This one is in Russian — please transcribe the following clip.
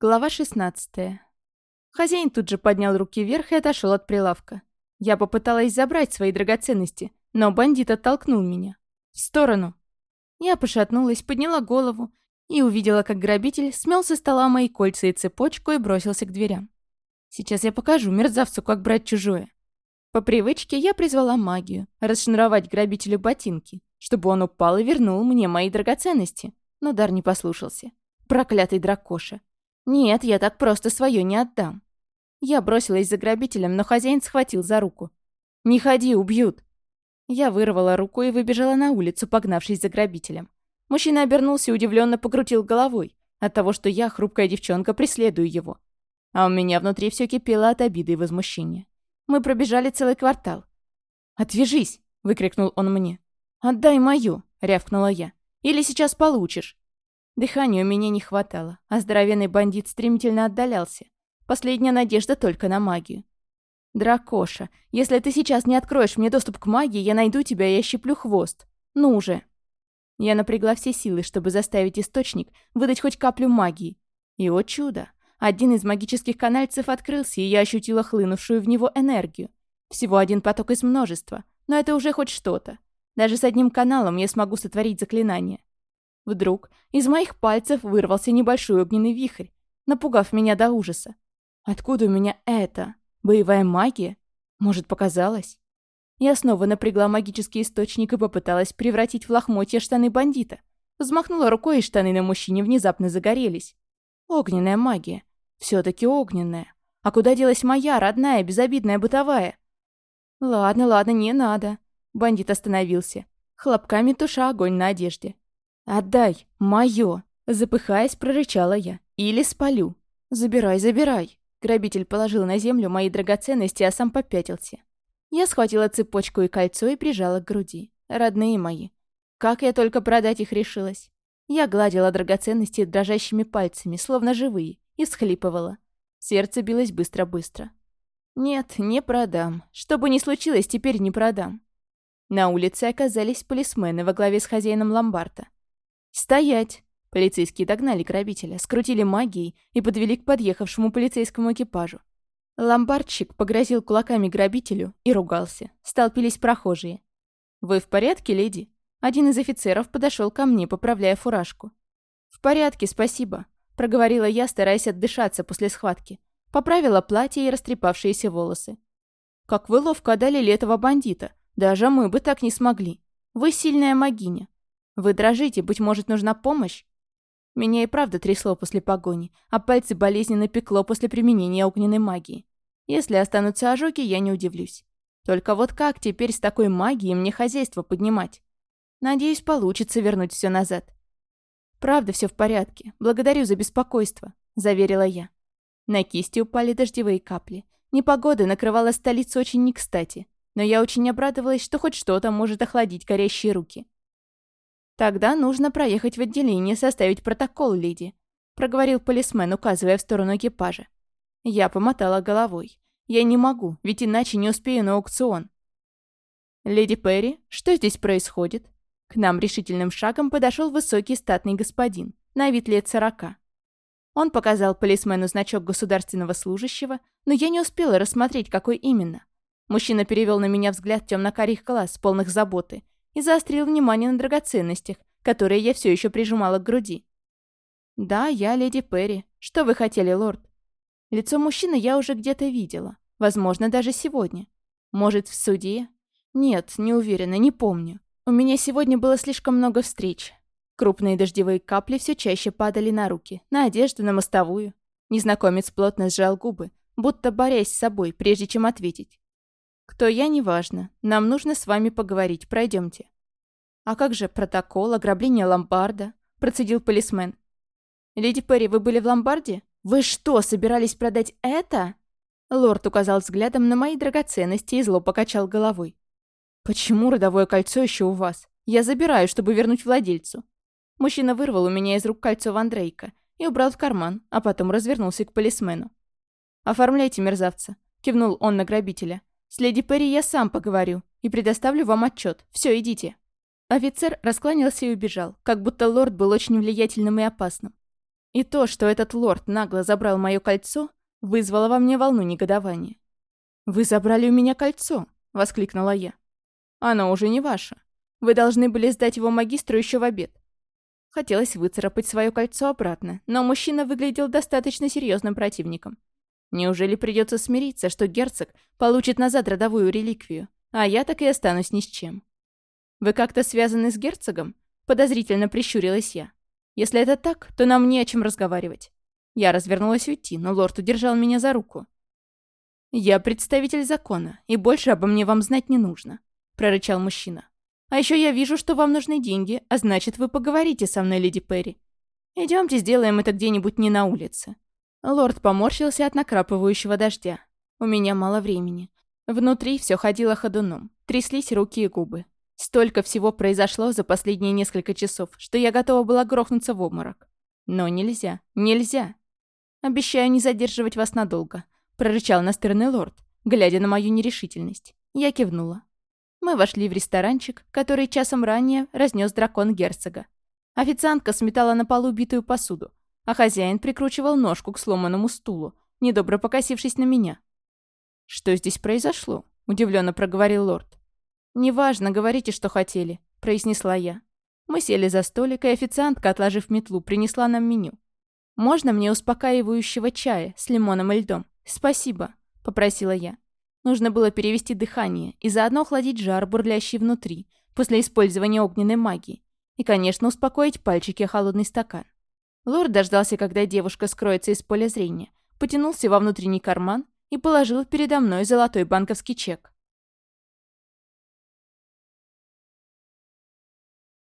Глава 16. Хозяин тут же поднял руки вверх и отошел от прилавка. Я попыталась забрать свои драгоценности, но бандит оттолкнул меня. В сторону. Я пошатнулась, подняла голову и увидела, как грабитель смел со стола мои кольца и цепочку и бросился к дверям. Сейчас я покажу мерзавцу, как брать чужое. По привычке я призвала магию, расшнуровать грабителю ботинки, чтобы он упал и вернул мне мои драгоценности. Но дар не послушался. Проклятый дракоша. «Нет, я так просто свое не отдам». Я бросилась за грабителем, но хозяин схватил за руку. «Не ходи, убьют!» Я вырвала руку и выбежала на улицу, погнавшись за грабителем. Мужчина обернулся и удивленно покрутил головой от того, что я, хрупкая девчонка, преследую его. А у меня внутри все кипело от обиды и возмущения. Мы пробежали целый квартал. «Отвяжись!» — выкрикнул он мне. «Отдай мою!» — рявкнула я. «Или сейчас получишь!» Дыхания у меня не хватало, а здоровенный бандит стремительно отдалялся. Последняя надежда только на магию. «Дракоша, если ты сейчас не откроешь мне доступ к магии, я найду тебя и ощиплю хвост. Ну уже!» Я напрягла все силы, чтобы заставить источник выдать хоть каплю магии. И, о чудо! Один из магических канальцев открылся, и я ощутила хлынувшую в него энергию. Всего один поток из множества, но это уже хоть что-то. Даже с одним каналом я смогу сотворить заклинание. Вдруг из моих пальцев вырвался небольшой огненный вихрь, напугав меня до ужаса. Откуда у меня это? Боевая магия? Может, показалось? Я снова напрягла магический источник и попыталась превратить в лохмотья штаны бандита. Взмахнула рукой, и штаны на мужчине внезапно загорелись. Огненная магия. все таки огненная. А куда делась моя, родная, безобидная, бытовая? Ладно, ладно, не надо. Бандит остановился. Хлопками туша огонь на одежде. «Отдай! Моё!» Запыхаясь, прорычала я. «Или спалю!» «Забирай, забирай!» Грабитель положил на землю мои драгоценности, а сам попятился. Я схватила цепочку и кольцо и прижала к груди. Родные мои. Как я только продать их решилась. Я гладила драгоценности дрожащими пальцами, словно живые, и всхлипывала. Сердце билось быстро-быстро. Нет, не продам. Что бы ни случилось, теперь не продам. На улице оказались полисмены во главе с хозяином ломбарда. «Стоять!» Полицейские догнали грабителя, скрутили магией и подвели к подъехавшему полицейскому экипажу. Ломбардчик погрозил кулаками грабителю и ругался. Столпились прохожие. «Вы в порядке, леди?» Один из офицеров подошел ко мне, поправляя фуражку. «В порядке, спасибо», — проговорила я, стараясь отдышаться после схватки. Поправила платье и растрепавшиеся волосы. «Как вы ловко одолели этого бандита. Даже мы бы так не смогли. Вы сильная магиня. Вы дрожите, быть может, нужна помощь? Меня и правда трясло после погони, а пальцы болезненно пекло после применения огненной магии. Если останутся ожоги, я не удивлюсь. Только вот как теперь с такой магией мне хозяйство поднимать? Надеюсь, получится вернуть все назад. Правда, все в порядке. Благодарю за беспокойство, заверила я. На кисти упали дождевые капли. Непогода накрывала столицу очень не кстати, но я очень обрадовалась, что хоть что-то может охладить горящие руки. «Тогда нужно проехать в отделение, составить протокол, леди», проговорил полисмен, указывая в сторону экипажа. Я помотала головой. «Я не могу, ведь иначе не успею на аукцион». «Леди Перри, что здесь происходит?» К нам решительным шагом подошел высокий статный господин, на вид лет сорока. Он показал полисмену значок государственного служащего, но я не успела рассмотреть, какой именно. Мужчина перевел на меня взгляд темно-карих глаз, полных заботы, и заострил внимание на драгоценностях, которые я все еще прижимала к груди. «Да, я леди Перри. Что вы хотели, лорд?» Лицо мужчины я уже где-то видела. Возможно, даже сегодня. Может, в суде? Нет, не уверена, не помню. У меня сегодня было слишком много встреч. Крупные дождевые капли все чаще падали на руки, на одежду, на мостовую. Незнакомец плотно сжал губы, будто борясь с собой, прежде чем ответить. «Кто я, неважно. Нам нужно с вами поговорить. Пройдемте». «А как же протокол, ограбление ломбарда?» – процедил полисмен. «Леди Перри, вы были в ломбарде? Вы что, собирались продать это?» Лорд указал взглядом на мои драгоценности и зло покачал головой. «Почему родовое кольцо еще у вас? Я забираю, чтобы вернуть владельцу». Мужчина вырвал у меня из рук кольцо Вандрейка и убрал в карман, а потом развернулся к полисмену. «Оформляйте мерзавца», – кивнул он на грабителя. С леди Перри я сам поговорю и предоставлю вам отчет. Все, идите». Офицер раскланялся и убежал, как будто лорд был очень влиятельным и опасным. И то, что этот лорд нагло забрал мое кольцо, вызвало во мне волну негодования. «Вы забрали у меня кольцо!» — воскликнула я. «Оно уже не ваше. Вы должны были сдать его магистру еще в обед». Хотелось выцарапать свое кольцо обратно, но мужчина выглядел достаточно серьезным противником. Неужели придется смириться, что герцог получит назад родовую реликвию, а я так и останусь ни с чем? «Вы как-то связаны с герцогом?» — подозрительно прищурилась я. «Если это так, то нам не о чем разговаривать». Я развернулась уйти, но лорд удержал меня за руку. «Я представитель закона, и больше обо мне вам знать не нужно», — прорычал мужчина. «А еще я вижу, что вам нужны деньги, а значит, вы поговорите со мной, леди Перри. Идемте сделаем это где-нибудь не на улице». Лорд поморщился от накрапывающего дождя. «У меня мало времени. Внутри все ходило ходуном, тряслись руки и губы. Столько всего произошло за последние несколько часов, что я готова была грохнуться в обморок. Но нельзя, нельзя. Обещаю не задерживать вас надолго», — прорычал настырный лорд, глядя на мою нерешительность. Я кивнула. Мы вошли в ресторанчик, который часом ранее разнес дракон герцога. Официантка сметала на полу битую посуду, а хозяин прикручивал ножку к сломанному стулу, недобро покосившись на меня. «Что здесь произошло?» — удивленно проговорил лорд. «Неважно, говорите, что хотели», — произнесла я. Мы сели за столик, и официантка, отложив метлу, принесла нам меню. «Можно мне успокаивающего чая с лимоном и льдом? Спасибо», — попросила я. Нужно было перевести дыхание и заодно охладить жар, бурлящий внутри, после использования огненной магии. И, конечно, успокоить пальчики о холодный стакан. Лорд дождался, когда девушка скроется из поля зрения, потянулся во внутренний карман и положил передо мной золотой банковский чек.